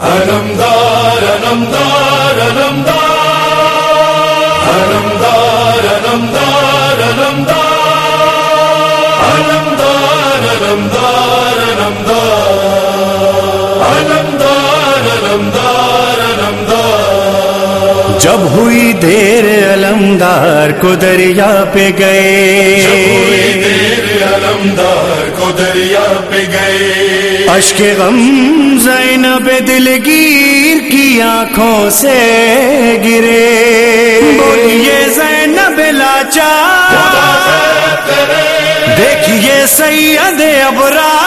علمدار علمدار علمدار علمدار علمدار علمدار علمدار علمدار علمدار جب ہوئی دیر علمدار کو دریا پہ گئے۔ دیر علمدار کو دریا پہ گئے۔ اشک غم زینب دلگیر کی آنکھوں سے گرے۔ بولیے زینب لاچار۔ دیکھیے سید ابرا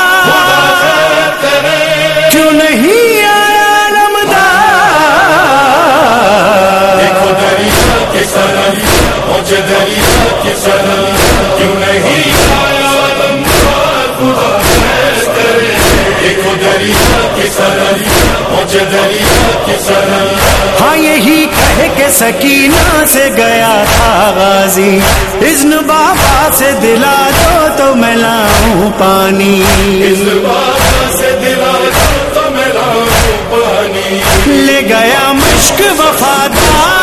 ہاں یہی کہہ کے سکینہ سے گیا تھا غازی۔ اذن بابا سے دلا دو تو میں لاؤں پانی اس بابا سے دلا دو تو میں لاؤں پانی۔ لے گیا مشک وفادار۔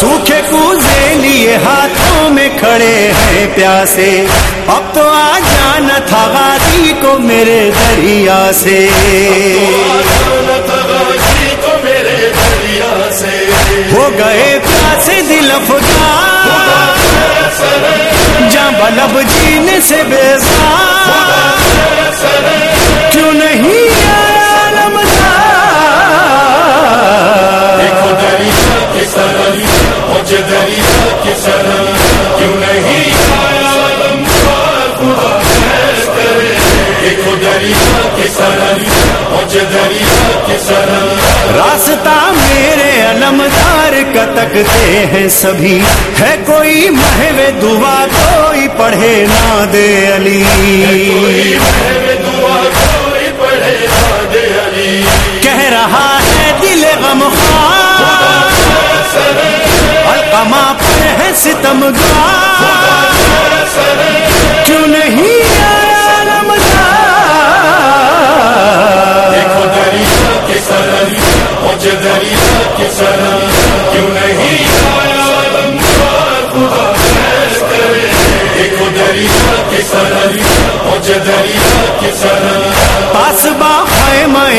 سوکھے کوزے لیے ہاتھوں میں کھڑے ہیں پیاسے۔ اب تو آ جانا تھا غازی کو میرے دریا سے۔ میرے دریا سے ہو گئے پیاسے دل افغان بلب جینے سے بیزار۔ کیوں نہیں آیا علمدار دیکھو دریا کے سرم مجھے دریا کے سرم کیوں نہیں آیا علمدار خدا خیر کرے۔ دیکھو دریا کے سرم مجھے دریا کے سرم راستہ میرے علمدار تکتے ہیں سبھی ہے کوئی محو دعا کوئی پڑھے ناد علی کہہ رہا ہے دل غم خواہ القما پہ ہے ستم گار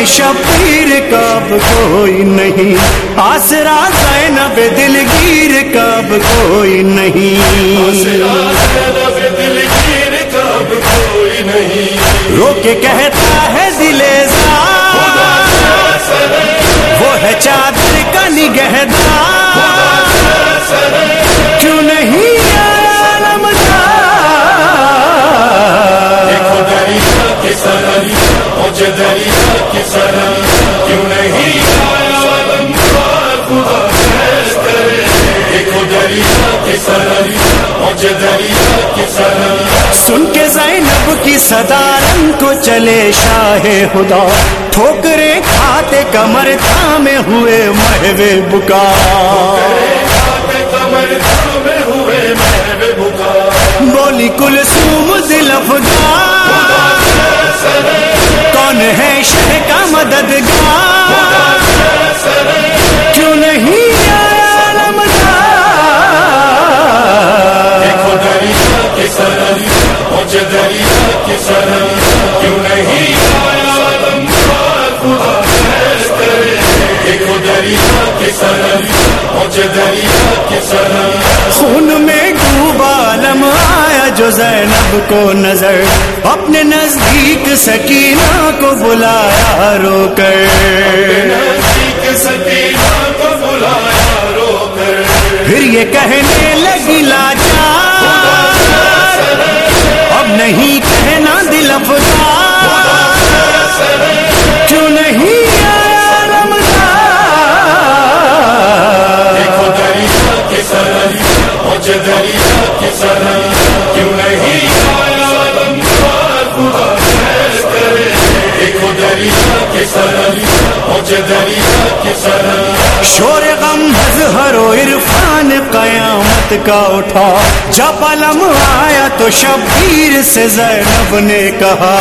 شبیر کب کوئی نہیں۔ آسرا زینب دلگیر گیر کب کوئی نہیں۔ رو کے کہتا ہے دلے سن کے زینب کی صدارن کو چلے شاہ خدا۔ ٹھوکرے کھاتے کمر تھامے ہوئے محو بکا۔ بکا بولی کل سوم دل افغان کون ہے شہ کا مددگار؟ خون میں ڈوبا آیا جو زینب کو نظر اپنے نزدیک سکینہ کو بلایا رو کر نزدیک سکینہ کو بلایا رو کر۔ پھر یہ کہنے لگی لاچار۔ اب نہیں کہنا دل افزار۔ شور غم ہر عرفان قیامت کا اٹھا۔ جب علم آیا تو شبیر سے زینب نے کہا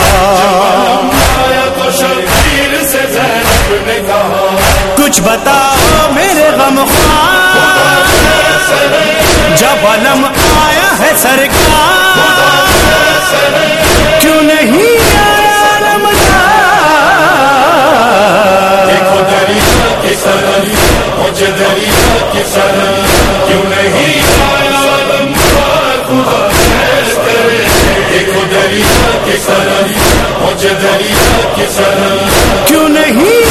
آیا تو شبیر سے زینب نے کہا۔ کچھ بتاؤ میرے غم خواہ۔ جب علم آیا ہے سرکار کیوں نہیں